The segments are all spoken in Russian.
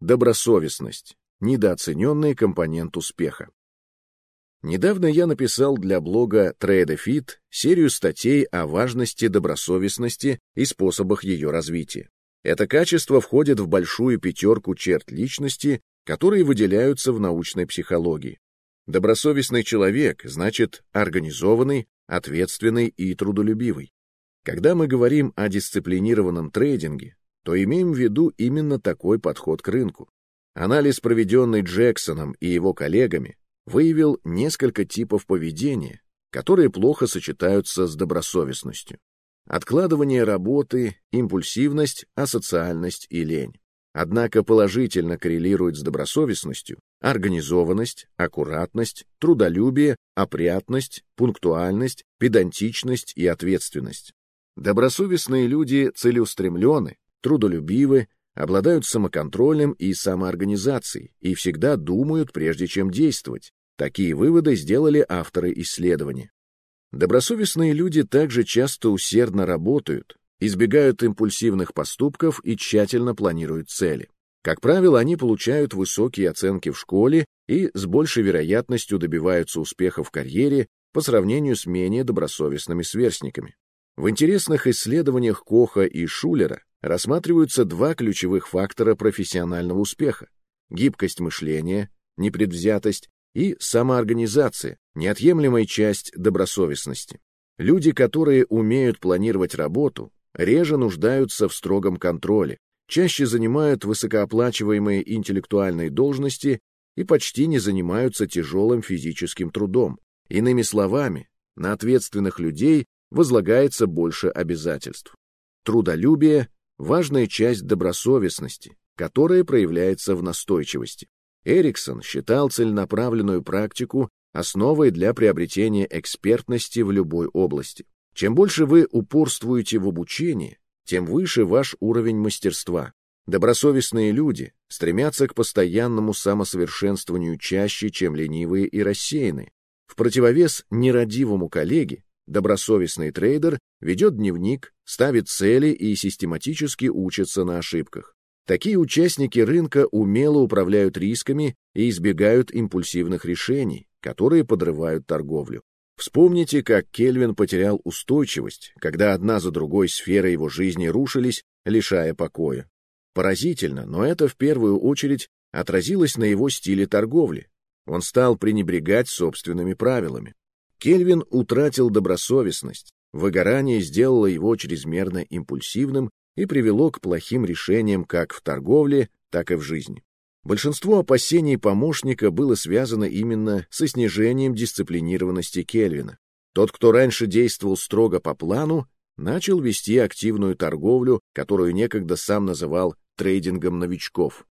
Добросовестность – недооцененный компонент успеха. Недавно я написал для блога TradeFit серию статей о важности добросовестности и способах ее развития. Это качество входит в большую пятерку черт личности, которые выделяются в научной психологии. Добросовестный человек значит организованный, ответственный и трудолюбивый. Когда мы говорим о дисциплинированном трейдинге, то имеем в виду именно такой подход к рынку. Анализ, проведенный Джексоном и его коллегами, выявил несколько типов поведения, которые плохо сочетаются с добросовестностью. Откладывание работы, импульсивность, асоциальность и лень. Однако положительно коррелирует с добросовестностью организованность, аккуратность, трудолюбие, опрятность, пунктуальность, педантичность и ответственность. Добросовестные люди целеустремлены, трудолюбивы, обладают самоконтролем и самоорганизацией и всегда думают, прежде чем действовать. Такие выводы сделали авторы исследования. Добросовестные люди также часто усердно работают, избегают импульсивных поступков и тщательно планируют цели. Как правило, они получают высокие оценки в школе и с большей вероятностью добиваются успеха в карьере по сравнению с менее добросовестными сверстниками. В интересных исследованиях Коха и Шулера рассматриваются два ключевых фактора профессионального успеха – гибкость мышления, непредвзятость и самоорганизация, неотъемлемая часть добросовестности. Люди, которые умеют планировать работу, реже нуждаются в строгом контроле, чаще занимают высокооплачиваемые интеллектуальные должности и почти не занимаются тяжелым физическим трудом. Иными словами, на ответственных людей возлагается больше обязательств. Трудолюбие – важная часть добросовестности, которая проявляется в настойчивости. Эриксон считал целенаправленную практику основой для приобретения экспертности в любой области. Чем больше вы упорствуете в обучении, тем выше ваш уровень мастерства. Добросовестные люди стремятся к постоянному самосовершенствованию чаще, чем ленивые и рассеянные. В противовес нерадивому коллеге, добросовестный трейдер ведет дневник, ставит цели и систематически учится на ошибках. Такие участники рынка умело управляют рисками и избегают импульсивных решений, которые подрывают торговлю. Вспомните, как Кельвин потерял устойчивость, когда одна за другой сферы его жизни рушились, лишая покоя. Поразительно, но это в первую очередь отразилось на его стиле торговли. Он стал пренебрегать собственными правилами. Кельвин утратил добросовестность, выгорание сделало его чрезмерно импульсивным и привело к плохим решениям как в торговле, так и в жизни. Большинство опасений помощника было связано именно со снижением дисциплинированности Кельвина. Тот, кто раньше действовал строго по плану, начал вести активную торговлю, которую некогда сам называл трейдингом новичков.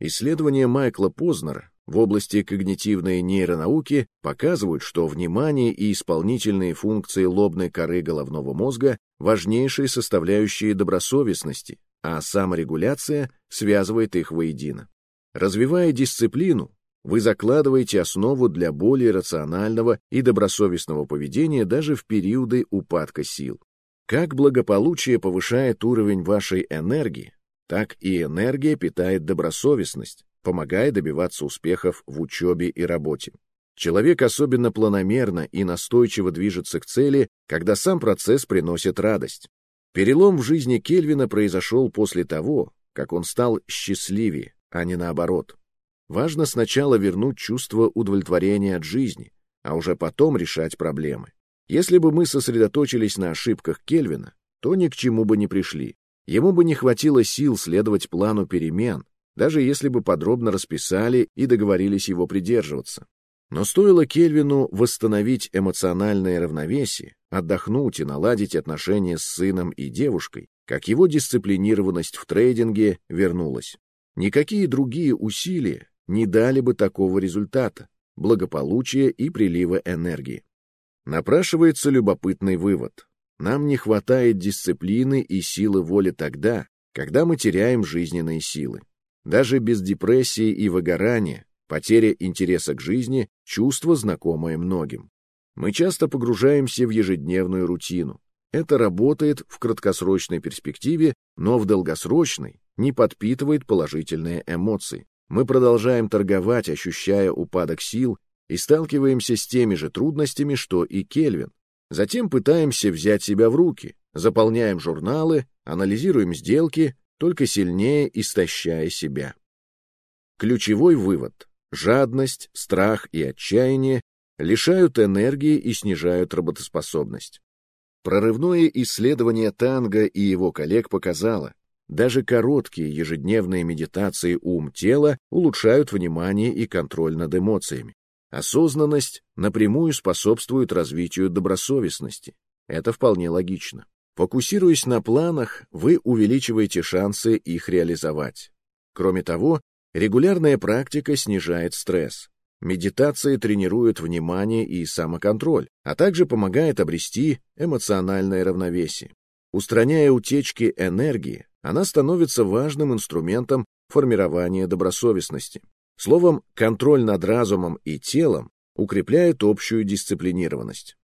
Исследования Майкла Познера в области когнитивной нейронауки показывают, что внимание и исполнительные функции лобной коры головного мозга – важнейшие составляющие добросовестности, а саморегуляция связывает их воедино. Развивая дисциплину, вы закладываете основу для более рационального и добросовестного поведения даже в периоды упадка сил. Как благополучие повышает уровень вашей энергии, так и энергия питает добросовестность, помогая добиваться успехов в учебе и работе. Человек особенно планомерно и настойчиво движется к цели, когда сам процесс приносит радость. Перелом в жизни Кельвина произошел после того, как он стал счастливее, а не наоборот. Важно сначала вернуть чувство удовлетворения от жизни, а уже потом решать проблемы. Если бы мы сосредоточились на ошибках Кельвина, то ни к чему бы не пришли. Ему бы не хватило сил следовать плану перемен, даже если бы подробно расписали и договорились его придерживаться. Но стоило Кельвину восстановить эмоциональное равновесие, отдохнуть и наладить отношения с сыном и девушкой, как его дисциплинированность в трейдинге вернулась. Никакие другие усилия не дали бы такого результата, благополучия и прилива энергии. Напрашивается любопытный вывод. Нам не хватает дисциплины и силы воли тогда, когда мы теряем жизненные силы. Даже без депрессии и выгорания, потеря интереса к жизни – чувство, знакомое многим. Мы часто погружаемся в ежедневную рутину. Это работает в краткосрочной перспективе, но в долгосрочной не подпитывает положительные эмоции. Мы продолжаем торговать, ощущая упадок сил, и сталкиваемся с теми же трудностями, что и Кельвин. Затем пытаемся взять себя в руки, заполняем журналы, анализируем сделки, только сильнее истощая себя. Ключевой вывод – жадность, страх и отчаяние лишают энергии и снижают работоспособность. Прорывное исследование Танга и его коллег показало, даже короткие ежедневные медитации ум-тела улучшают внимание и контроль над эмоциями. Осознанность напрямую способствует развитию добросовестности. Это вполне логично. Фокусируясь на планах, вы увеличиваете шансы их реализовать. Кроме того, регулярная практика снижает стресс. Медитация тренирует внимание и самоконтроль, а также помогает обрести эмоциональное равновесие. Устраняя утечки энергии, она становится важным инструментом формирования добросовестности. Словом, контроль над разумом и телом укрепляет общую дисциплинированность.